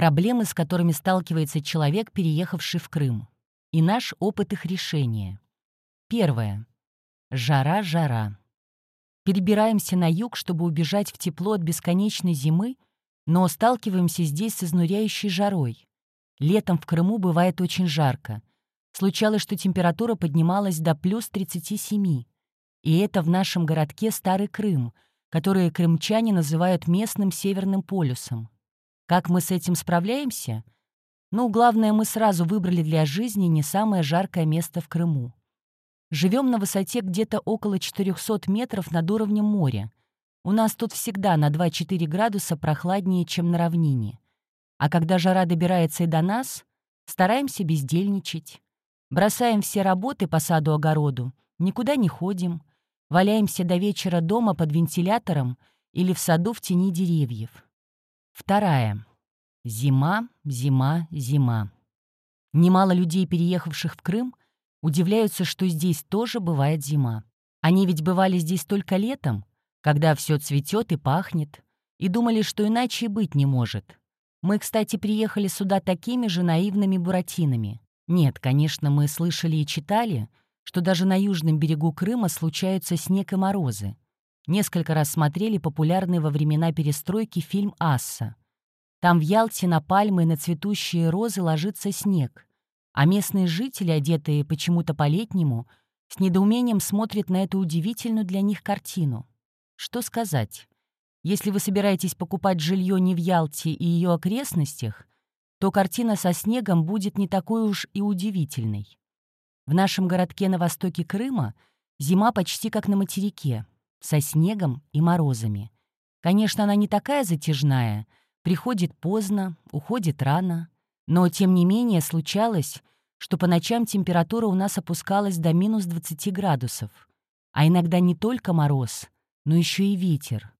Проблемы, с которыми сталкивается человек, переехавший в Крым. И наш опыт их решения. Первое. Жара-жара. Перебираемся на юг, чтобы убежать в тепло от бесконечной зимы, но сталкиваемся здесь с изнуряющей жарой. Летом в Крыму бывает очень жарко. Случалось, что температура поднималась до плюс 37. И это в нашем городке Старый Крым, который крымчане называют местным Северным полюсом. Как мы с этим справляемся? Ну, главное, мы сразу выбрали для жизни не самое жаркое место в Крыму. Живем на высоте где-то около 400 метров над уровнем моря. У нас тут всегда на 2-4 градуса прохладнее, чем на равнине. А когда жара добирается и до нас, стараемся бездельничать. Бросаем все работы по саду-огороду, никуда не ходим, валяемся до вечера дома под вентилятором или в саду в тени деревьев. Вторая. Зима, зима, зима. Немало людей, переехавших в Крым, удивляются, что здесь тоже бывает зима. Они ведь бывали здесь только летом, когда все цветет и пахнет, и думали, что иначе и быть не может. Мы, кстати, приехали сюда такими же наивными буратинами. Нет, конечно, мы слышали и читали, что даже на южном берегу Крыма случаются снег и морозы. Несколько раз смотрели популярный во времена перестройки фильм «Асса». Там в Ялте на пальмы и на цветущие розы ложится снег а местные жители, одетые почему-то по-летнему, с недоумением смотрят на эту удивительную для них картину. Что сказать? Если вы собираетесь покупать жилье не в Ялте и ее окрестностях, то картина со снегом будет не такой уж и удивительной. В нашем городке на востоке Крыма зима почти как на материке, со снегом и морозами. Конечно, она не такая затяжная, приходит поздно, уходит рано — но, тем не менее, случалось, что по ночам температура у нас опускалась до минус 20 градусов, а иногда не только мороз, но еще и ветер.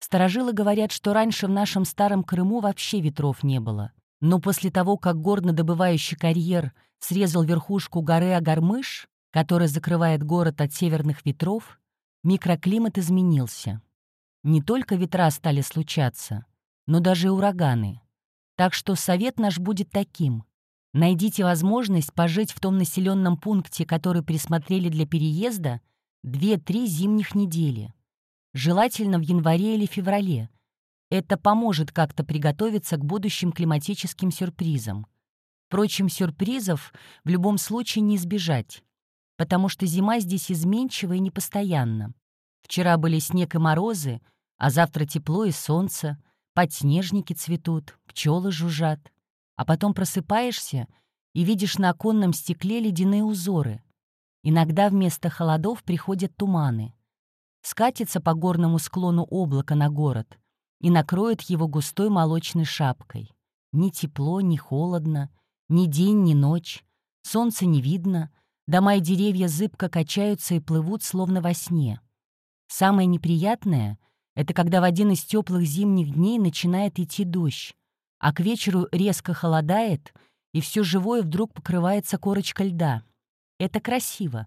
Старожилы говорят, что раньше в нашем старом Крыму вообще ветров не было. Но после того, как горнодобывающий карьер срезал верхушку горы Агармыш, которая закрывает город от северных ветров, микроклимат изменился. Не только ветра стали случаться, но даже ураганы. Так что совет наш будет таким. Найдите возможность пожить в том населенном пункте, который присмотрели для переезда, 2-3 зимних недели. Желательно в январе или феврале. Это поможет как-то приготовиться к будущим климатическим сюрпризам. Впрочем, сюрпризов в любом случае не избежать, потому что зима здесь изменчива и непостоянна. Вчера были снег и морозы, а завтра тепло и солнце — Подснежники цветут, пчелы жужжат. А потом просыпаешься и видишь на оконном стекле ледяные узоры. Иногда вместо холодов приходят туманы. Скатится по горному склону облако на город и накроет его густой молочной шапкой. Ни тепло, ни холодно, ни день, ни ночь. Солнца не видно, дома и деревья зыбко качаются и плывут, словно во сне. Самое неприятное — это когда в один из теплых зимних дней начинает идти дождь, а к вечеру резко холодает, и все живое вдруг покрывается корочкой льда. Это красиво,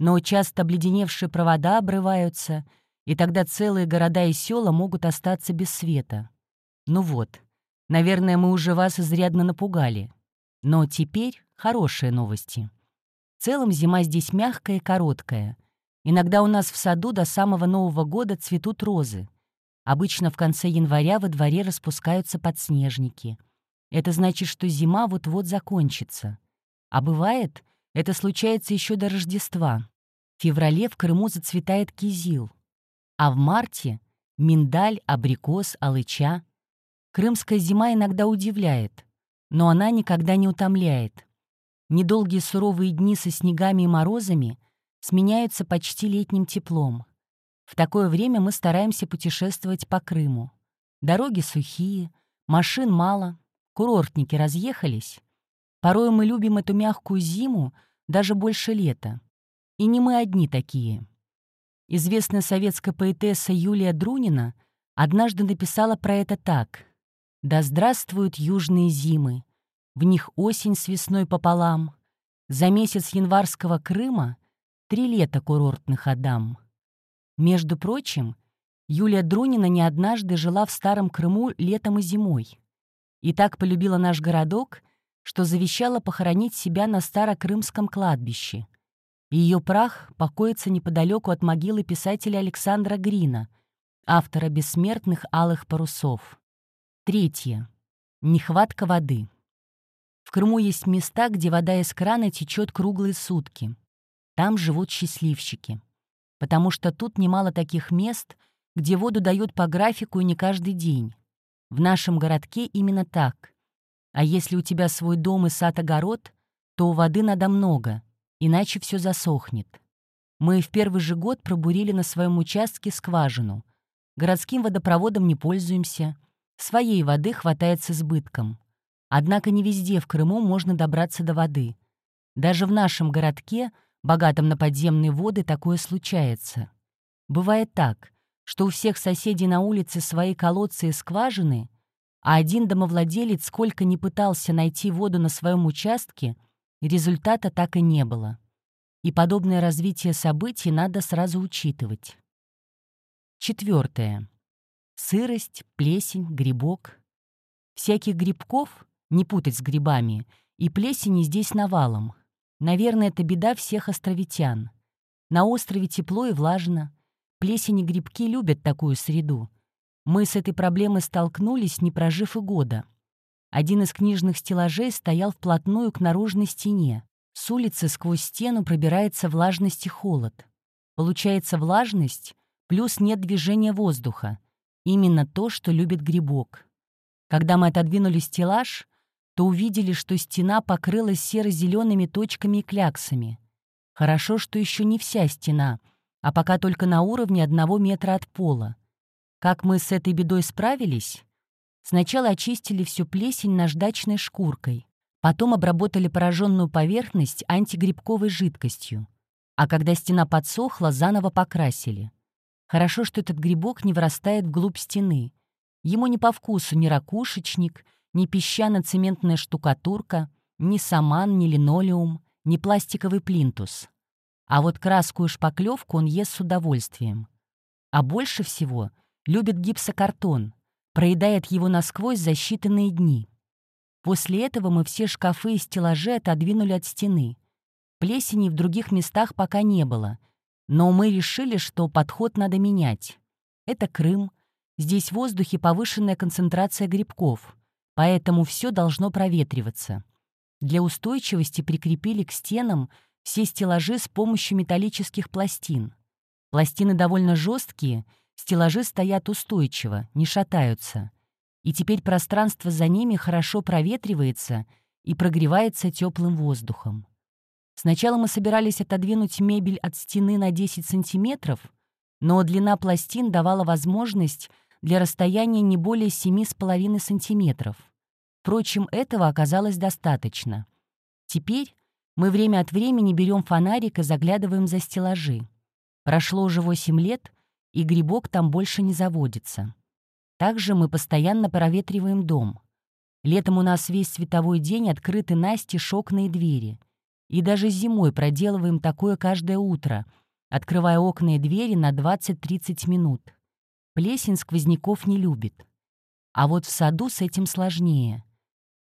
но часто обледеневшие провода обрываются, и тогда целые города и села могут остаться без света. Ну вот, наверное, мы уже вас изрядно напугали. Но теперь хорошие новости. В целом зима здесь мягкая и короткая — Иногда у нас в саду до самого Нового года цветут розы. Обычно в конце января во дворе распускаются подснежники. Это значит, что зима вот-вот закончится. А бывает, это случается еще до Рождества. В феврале в Крыму зацветает кизил. А в марте — миндаль, абрикос, алыча. Крымская зима иногда удивляет, но она никогда не утомляет. Недолгие суровые дни со снегами и морозами — сменяются почти летним теплом. В такое время мы стараемся путешествовать по Крыму. Дороги сухие, машин мало, курортники разъехались. Порой мы любим эту мягкую зиму даже больше лета. И не мы одни такие. Известная советская поэтесса Юлия Друнина однажды написала про это так. «Да здравствуют южные зимы, в них осень с весной пополам. За месяц январского Крыма — Три лета курортных Адам. Между прочим, Юлия Друнина не однажды жила в Старом Крыму летом и зимой. И так полюбила наш городок, что завещала похоронить себя на Старокрымском кладбище. Ее прах покоится неподалеку от могилы писателя Александра Грина, автора «Бессмертных алых парусов». Третье. Нехватка воды. В Крыму есть места, где вода из крана течет круглые сутки. Там живут счастливчики. Потому что тут немало таких мест, где воду дают по графику и не каждый день. В нашем городке именно так. А если у тебя свой дом и сад-огород, то у воды надо много, иначе все засохнет. Мы в первый же год пробурили на своем участке скважину. Городским водопроводом не пользуемся. Своей воды хватает с избытком. Однако не везде в Крыму можно добраться до воды. Даже в нашем городке, богатом на подземные воды, такое случается. Бывает так, что у всех соседей на улице свои колодцы и скважины, а один домовладелец сколько ни пытался найти воду на своем участке, результата так и не было. И подобное развитие событий надо сразу учитывать. Четвертое. Сырость, плесень, грибок. Всяких грибков, не путать с грибами, и плесени здесь навалом. Наверное, это беда всех островитян. На острове тепло и влажно. Плесень и грибки любят такую среду. Мы с этой проблемой столкнулись, не прожив и года. Один из книжных стеллажей стоял вплотную к наружной стене. С улицы сквозь стену пробирается влажность и холод. Получается влажность, плюс нет движения воздуха. Именно то, что любит грибок. Когда мы отодвинули стеллаж, то увидели, что стена покрылась серо-зелеными точками и кляксами. Хорошо, что еще не вся стена — а пока только на уровне одного метра от пола. Как мы с этой бедой справились? Сначала очистили всю плесень наждачной шкуркой, потом обработали пораженную поверхность антигрибковой жидкостью, а когда стена подсохла, заново покрасили. Хорошо, что этот грибок не вырастает вглубь стены. Ему не по вкусу ни ракушечник, ни песчано-цементная штукатурка, ни саман, ни линолеум, ни пластиковый плинтус. А вот краску и шпаклевку он ест с удовольствием. А больше всего любит гипсокартон, проедает его насквозь за считанные дни. После этого мы все шкафы и стеллажи отодвинули от стены. Плесени в других местах пока не было, но мы решили, что подход надо менять. Это Крым, здесь в воздухе повышенная концентрация грибков, поэтому все должно проветриваться. Для устойчивости прикрепили к стенам — все стеллажи с помощью металлических пластин. Пластины довольно жесткие, стеллажи стоят устойчиво, не шатаются. И теперь пространство за ними хорошо проветривается и прогревается теплым воздухом. Сначала мы собирались отодвинуть мебель от стены на 10 сантиметров, но длина пластин давала возможность для расстояния не более 7,5 сантиметров. Впрочем, этого оказалось достаточно. Теперь мы время от времени берем фонарик и заглядываем за стеллажи. Прошло уже 8 лет, и грибок там больше не заводится. Также мы постоянно проветриваем дом. Летом у нас весь световой день открыты настежь окна и двери. И даже зимой проделываем такое каждое утро, открывая окна и двери на 20-30 минут. Плесень сквозняков не любит. А вот в саду с этим сложнее.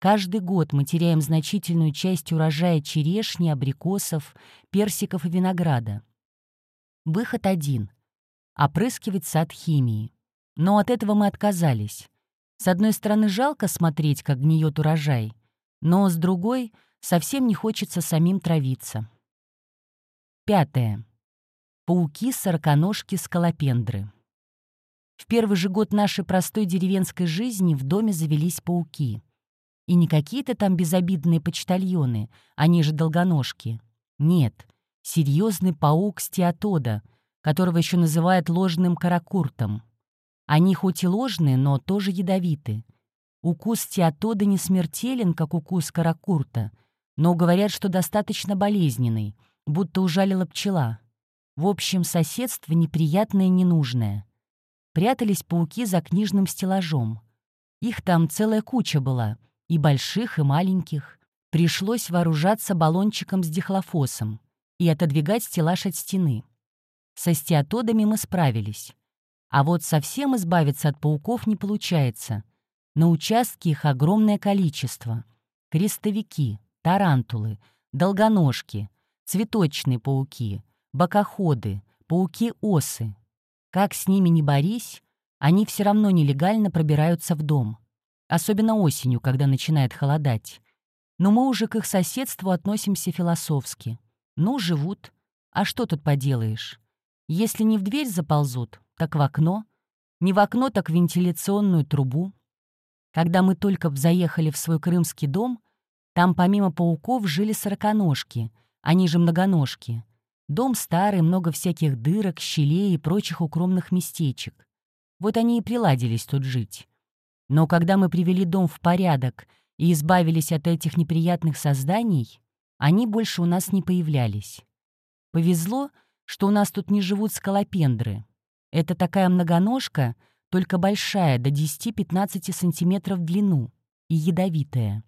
Каждый год мы теряем значительную часть урожая черешни, абрикосов, персиков и винограда. Выход один — опрыскивать сад химией. Но от этого мы отказались. С одной стороны, жалко смотреть, как гниет урожай, но с другой — совсем не хочется самим травиться. Пятое. Пауки-сороконожки-скалопендры. В первый же год нашей простой деревенской жизни в доме завелись пауки — и не какие-то там безобидные почтальоны, они же долгоножки. Нет, серьезный паук стеатода, которого еще называют ложным каракуртом. Они хоть и ложные, но тоже ядовиты. Укус стеатода не смертелен, как укус каракурта, но говорят, что достаточно болезненный, будто ужалила пчела. В общем, соседство неприятное и ненужное. Прятались пауки за книжным стеллажом. Их там целая куча была — и больших, и маленьких. Пришлось вооружаться баллончиком с дихлофосом и отодвигать стеллаж от стены. Со стеатодами мы справились. А вот совсем избавиться от пауков не получается. На участке их огромное количество. Крестовики, тарантулы, долгоножки, цветочные пауки, бокоходы, пауки-осы. Как с ними не борись, они все равно нелегально пробираются в дом. Особенно осенью, когда начинает холодать. Но мы уже к их соседству относимся философски. Ну, живут. А что тут поделаешь? Если не в дверь заползут, так в окно. Не в окно, так в вентиляционную трубу. Когда мы только заехали в свой крымский дом, там помимо пауков жили сороконожки, они же многоножки. Дом старый, много всяких дырок, щелей и прочих укромных местечек. Вот они и приладились тут жить. Но когда мы привели дом в порядок и избавились от этих неприятных созданий, они больше у нас не появлялись. Повезло, что у нас тут не живут скалопендры. Это такая многоножка, только большая, до 10-15 сантиметров в длину, и ядовитая.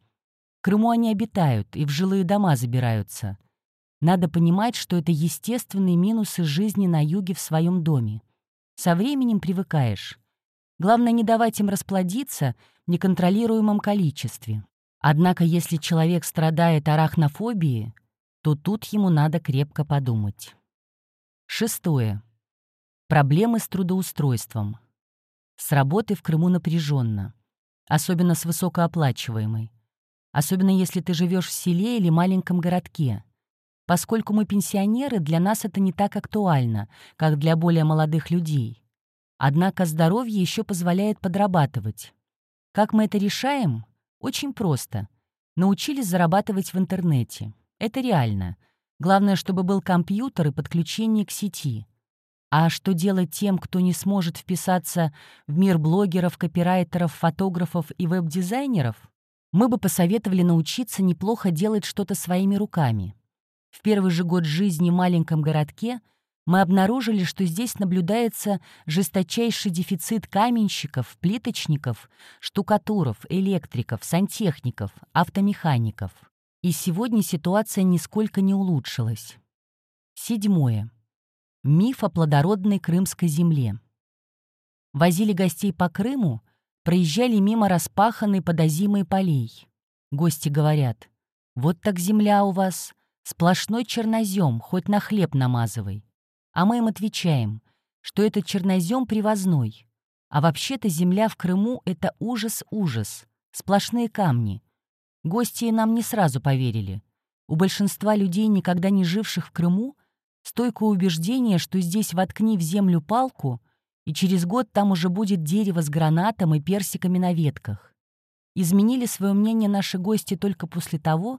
В Крыму они обитают и в жилые дома забираются. Надо понимать, что это естественные минусы жизни на юге в своем доме. Со временем привыкаешь. Главное не давать им расплодиться в неконтролируемом количестве. Однако если человек страдает арахнофобией, то тут ему надо крепко подумать. Шестое. Проблемы с трудоустройством. С работы в Крыму напряженно, особенно с высокооплачиваемой. Особенно если ты живешь в селе или маленьком городке. Поскольку мы пенсионеры, для нас это не так актуально, как для более молодых людей. Однако здоровье еще позволяет подрабатывать. Как мы это решаем? Очень просто. Научились зарабатывать в интернете. Это реально. Главное, чтобы был компьютер и подключение к сети. А что делать тем, кто не сможет вписаться в мир блогеров, копирайтеров, фотографов и веб-дизайнеров? Мы бы посоветовали научиться неплохо делать что-то своими руками. В первый же год жизни в маленьком городке мы обнаружили, что здесь наблюдается жесточайший дефицит каменщиков, плиточников, штукатуров, электриков, сантехников, автомехаников. И сегодня ситуация нисколько не улучшилась. Седьмое. Миф о плодородной крымской земле. Возили гостей по Крыму, проезжали мимо распаханной подозимой полей. Гости говорят, вот так земля у вас, сплошной чернозем, хоть на хлеб намазывай. А мы им отвечаем, что этот чернозем привозной. А вообще-то земля в Крыму — это ужас-ужас, сплошные камни — Гости нам не сразу поверили. У большинства людей, никогда не живших в Крыму, стойкое убеждение, что здесь воткни в землю палку, и через год там уже будет дерево с гранатом и персиками на ветках. Изменили свое мнение наши гости только после того,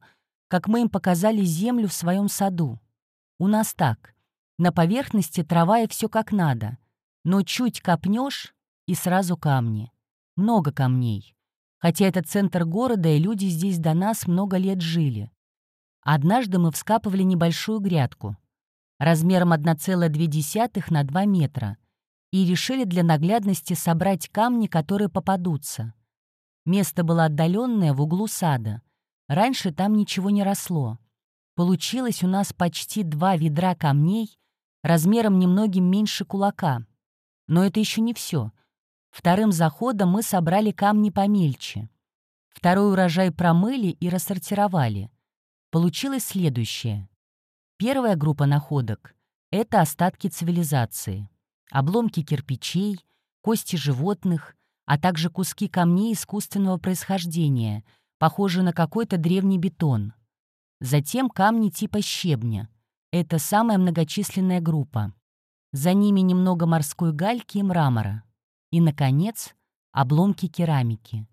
как мы им показали землю в своем саду. У нас так. На поверхности трава и все как надо, но чуть копнешь и сразу камни. Много камней хотя это центр города, и люди здесь до нас много лет жили. Однажды мы вскапывали небольшую грядку, размером 1,2 на 2 метра, и решили для наглядности собрать камни, которые попадутся. Место было отдаленное в углу сада. Раньше там ничего не росло. Получилось у нас почти два ведра камней размером немногим меньше кулака. Но это еще не все. Вторым заходом мы собрали камни помельче. Второй урожай промыли и рассортировали. Получилось следующее. Первая группа находок — это остатки цивилизации. Обломки кирпичей, кости животных, а также куски камней искусственного происхождения, похожие на какой-то древний бетон. Затем камни типа щебня. Это самая многочисленная группа. За ними немного морской гальки и мрамора. И, наконец, обломки керамики.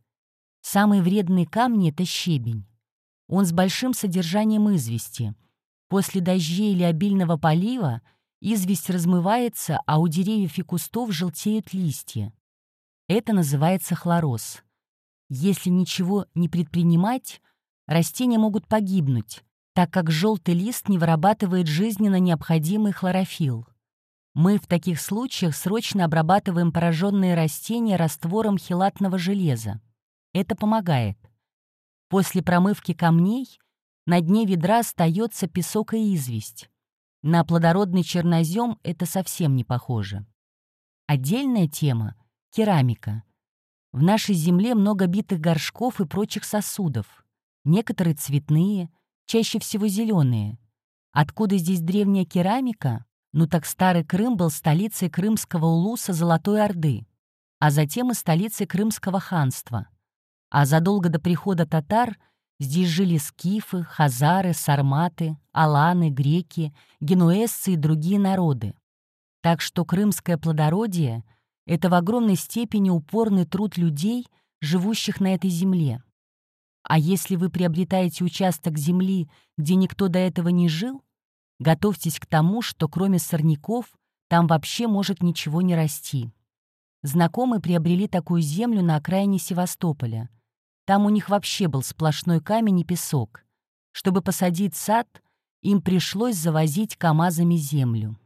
Самые вредные камни — это щебень. Он с большим содержанием извести. После дождей или обильного полива известь размывается, а у деревьев и кустов желтеют листья. Это называется хлороз. Если ничего не предпринимать, растения могут погибнуть, так как желтый лист не вырабатывает жизненно необходимый хлорофилл. Мы в таких случаях срочно обрабатываем пораженные растения раствором хилатного железа. Это помогает. После промывки камней на дне ведра остается песок и известь. На плодородный чернозем это совсем не похоже. Отдельная тема — керамика. В нашей земле много битых горшков и прочих сосудов. Некоторые цветные, чаще всего зеленые. Откуда здесь древняя керамика? Ну так Старый Крым был столицей Крымского улуса Золотой Орды, а затем и столицей Крымского ханства. А задолго до прихода татар здесь жили скифы, хазары, сарматы, аланы, греки, генуэзцы и другие народы. Так что крымское плодородие — это в огромной степени упорный труд людей, живущих на этой земле. А если вы приобретаете участок земли, где никто до этого не жил, готовьтесь к тому, что кроме сорняков там вообще может ничего не расти. Знакомые приобрели такую землю на окраине Севастополя. Там у них вообще был сплошной камень и песок. Чтобы посадить сад, им пришлось завозить камазами землю.